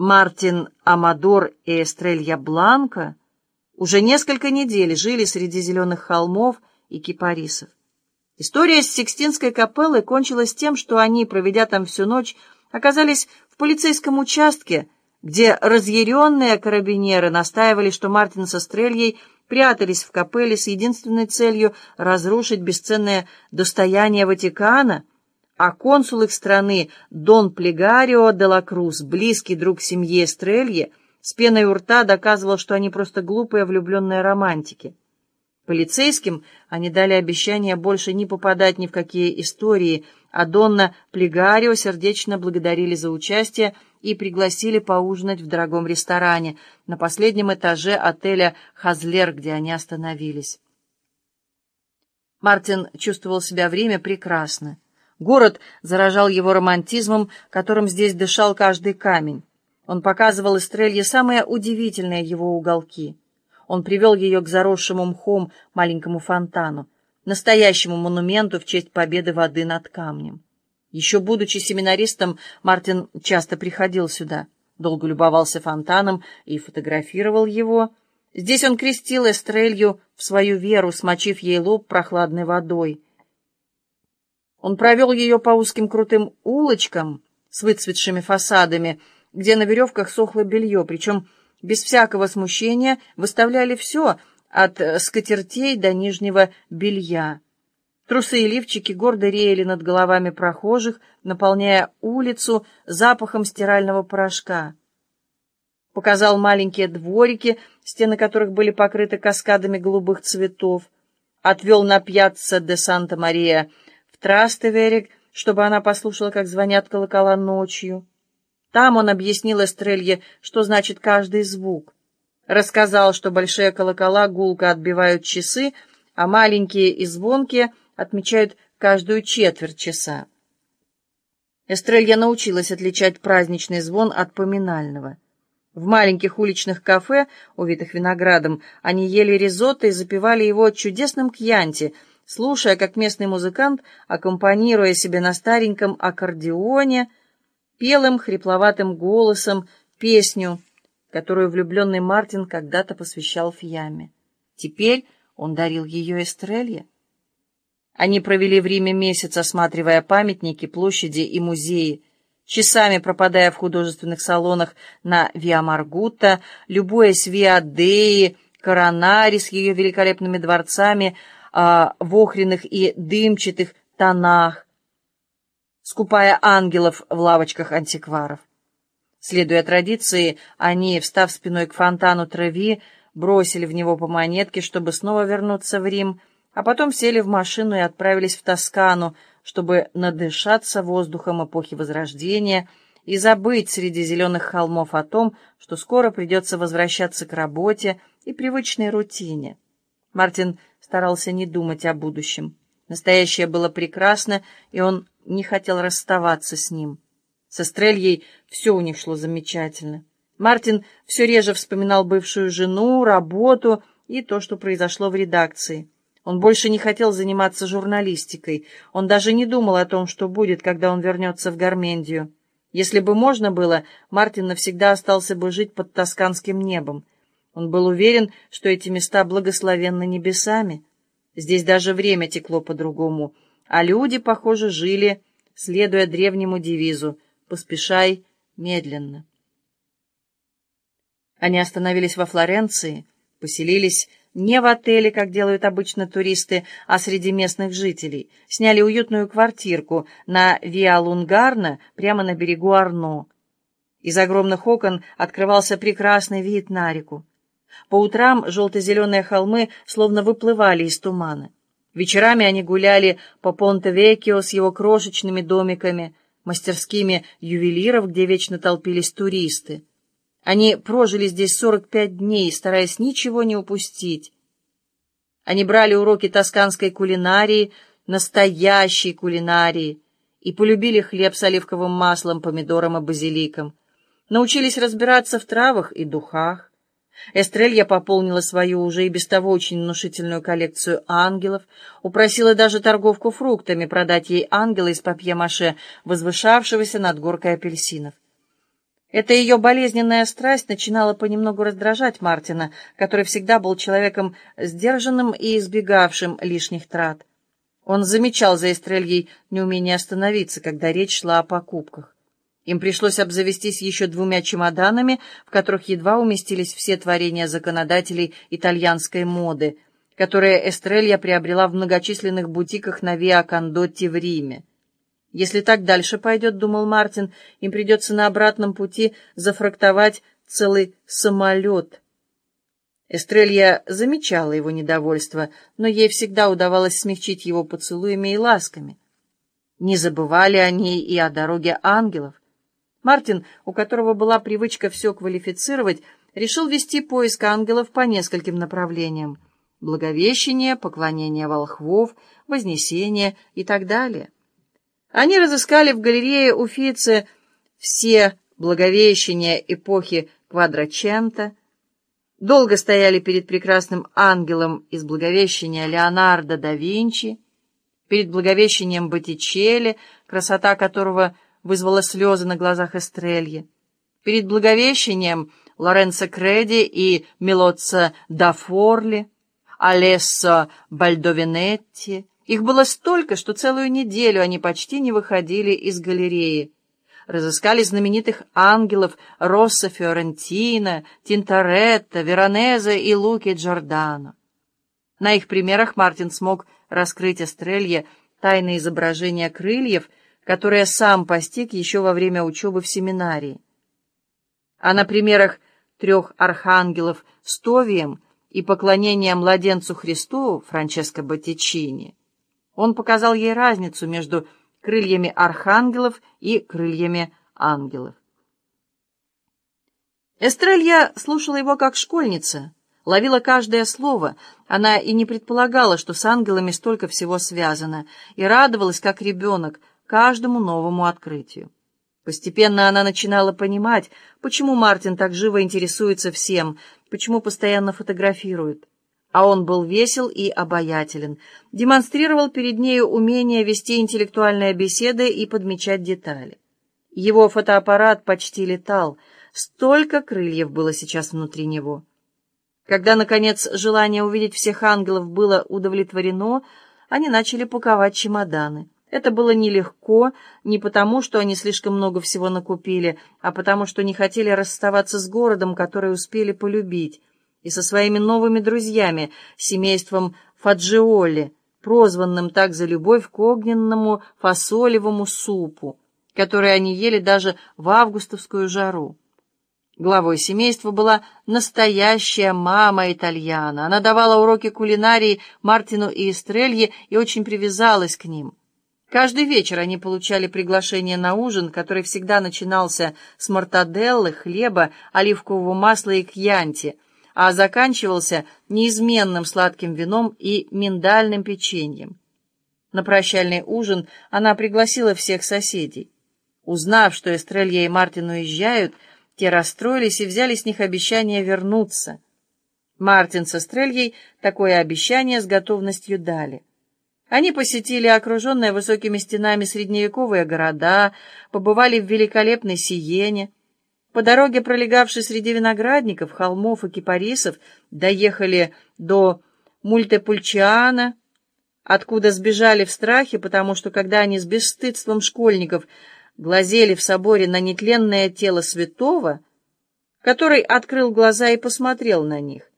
Мартин Амадор и Эстрелья Бланка уже несколько недель жили среди зеленых холмов и кипарисов. История с Сикстинской капеллой кончилась тем, что они, проведя там всю ночь, оказались в полицейском участке, где разъяренные карабинеры настаивали, что Мартин со Стрельей прятались в капелле с единственной целью разрушить бесценное достояние Ватикана, а консул их страны Дон Плегарио де ла Круз, близкий друг семьи Стрелье, с пеной у рта доказывал, что они просто глупые влюбленные романтики. Полицейским они дали обещание больше не попадать ни в какие истории, а Донна Плегарио сердечно благодарили за участие и пригласили поужинать в дорогом ресторане на последнем этаже отеля «Хазлер», где они остановились. Мартин чувствовал себя время прекрасно. Город заражал его романтизмом, которым здесь дышал каждый камень. Он показывал Эстрелье самые удивительные его уголки — он привел ее к заросшему мхом маленькому фонтану, настоящему монументу в честь победы воды над камнем. Еще будучи семинаристом, Мартин часто приходил сюда, долго любовался фонтаном и фотографировал его. Здесь он крестил Эстрелью в свою веру, смочив ей лоб прохладной водой. Он провел ее по узким крутым улочкам с выцветшими фасадами, где на веревках сохло белье, причем без всякого смущения выставляли все, от скатертей до нижнего белья. Трусы и лифчики гордо реяли над головами прохожих, наполняя улицу запахом стирального порошка. Показал маленькие дворики, стены которых были покрыты каскадами голубых цветов. Отвел на пьяцца де Санта-Мария Трастеверик, чтобы она послушала, как звонят колокола ночью. Там он объяснил Эстрелье, что значит каждый звук. Рассказал, что большие колокола гулко отбивают часы, а маленькие и звонкие отмечают каждую четверть часа. Эстрелья научилась отличать праздничный звон от поминального. В маленьких уличных кафе, увитых виноградом, они ели ризотто и запивали его чудесным кьянти, слушая, как местный музыкант, аккомпанируя себе на стареньком аккордеоне, пелым хрипловатым голосом песню, которую влюбленный Мартин когда-то посвящал Фьяме. Теперь он дарил ее Эстрелье. Они провели в Риме месяц, осматривая памятники, площади и музеи, часами пропадая в художественных салонах на Виа Маргута, любуясь Виа Деи, Коронари с ее великолепными дворцами а, в охренных и дымчатых тонах, скупая ангелов в лавочках антикваров. Следуя традиции, они, встав спиной к фонтану Треви, бросили в него по монетке, чтобы снова вернуться в Рим, а потом сели в машину и отправились в Тоскану, чтобы надышаться воздухом эпохи Возрождения и забыть среди зеленых холмов о том, что скоро придется возвращаться к работе и привычной рутине. Мартин старался не думать о будущем. Настоящее было прекрасно, и он не хотел расставаться с ним. Со Стрельей все у них шло замечательно. Мартин все реже вспоминал бывшую жену, работу и то, что произошло в редакции. Он больше не хотел заниматься журналистикой. Он даже не думал о том, что будет, когда он вернется в Гармендию. Если бы можно было, Мартин навсегда остался бы жить под тосканским небом. Он был уверен, что эти места благословенны небесами. Здесь даже время текло по-другому, а люди, похоже, жили, следуя древнему девизу «поспешай медленно». Они остановились во Флоренции, поселились не в отеле, как делают обычно туристы, а среди местных жителей, сняли уютную квартирку на Виа Лунгарна прямо на берегу Арно. Из огромных окон открывался прекрасный вид на реку. По утрам желто-зеленые холмы словно выплывали из тумана. Вечерами они гуляли по Понте-Векио с его крошечными домиками, мастерскими ювелиров, где вечно толпились туристы. Они прожили здесь 45 дней, стараясь ничего не упустить. Они брали уроки тосканской кулинарии, настоящей кулинарии, и полюбили хлеб с оливковым маслом, помидором и базиликом. Научились разбираться в травах и духах. Эстрелья пополнила свою уже и без того очень внушительную коллекцию ангелов, упросила даже торговку фруктами продать ей ангела из папье-маше, возвышавшегося над горкой апельсинов. Эта ее болезненная страсть начинала понемногу раздражать Мартина, который всегда был человеком сдержанным и избегавшим лишних трат. Он замечал за Эстрельей неумение остановиться, когда речь шла о покупках. Им пришлось обзавестись еще двумя чемоданами, в которых едва уместились все творения законодателей итальянской моды, которые Эстрелья приобрела в многочисленных бутиках на Виа Кондотти в Риме. Если так дальше пойдет, думал Мартин, им придется на обратном пути зафрактовать целый самолет. Эстрелья замечала его недовольство, но ей всегда удавалось смягчить его поцелуями и ласками. Не забывали они и о дороге ангелов. Мартин, у которого была привычка все квалифицировать, решил вести поиск ангелов по нескольким направлениям. Благовещение, поклонение волхвов, вознесение и так далее. Они разыскали в галерее Уфицы все благовещения эпохи Квадрачента, долго стояли перед прекрасным ангелом из благовещения Леонардо да Винчи, перед благовещением Боттичелли, красота которого вызвала слезы на глазах Эстрельи, перед благовещением Лоренцо Креди и Мелоца да Форли, Алессо Бальдовинетти, их было столько, что целую неделю они почти не выходили из галереи. Разыскали знаменитых ангелов Росса Фиорентино, Тинторетто, Веронезе и Луки Джордано. На их примерах Мартин смог раскрыть Эстрелье тайные изображения крыльев, которые сам постиг еще во время учебы в семинарии. А на примерах трех архангелов с Товием и поклонения младенцу Христу Франческо Боттичини он показал ей разницу между крыльями архангелов и крыльями ангелов. Эстрелья слушала его как школьница, ловила каждое слово. Она и не предполагала, что с ангелами столько всего связано, и радовалась, как ребенок, каждому новому открытию. Постепенно она начинала понимать, почему Мартин так живо интересуется всем, почему постоянно фотографирует. А он был весел и обаятелен, демонстрировал перед нею умение вести интеллектуальные беседы и подмечать детали. Его фотоаппарат почти летал, столько крыльев было сейчас внутри него. Когда, наконец, желание увидеть всех ангелов было удовлетворено, они начали паковать чемоданы. Это было нелегко, не потому, что они слишком много всего накупили, а потому, что не хотели расставаться с городом, который успели полюбить и со своими новыми друзьями, семейством Фаджиоли, прозванным так за любовь к огненному фасолевому супу, который они ели даже в августовскую жару. Главой семейства была настоящая мама итальяна. Она давала уроки кулинарии Мартину и Эстрелье и очень привязалась к ним. Каждый вечер они получали приглашение на ужин, который всегда начинался с мартаделлы, хлеба, оливкового масла и кьянти — а заканчивался неизменным сладким вином и миндальным печеньем. На прощальный ужин она пригласила всех соседей. Узнав, что Эстрелья и Мартин уезжают, те расстроились и взяли с них обещание вернуться. Мартин с Эстрельей такое обещание с готовностью дали. Они посетили окруженные высокими стенами средневековые города, побывали в великолепной Сиене, по дороге, пролегавшей среди виноградников, холмов и кипарисов, доехали до Мультепульчиана, откуда сбежали в страхе, потому что, когда они с бесстыдством школьников глазели в соборе на нетленное тело святого, который открыл глаза и посмотрел на них,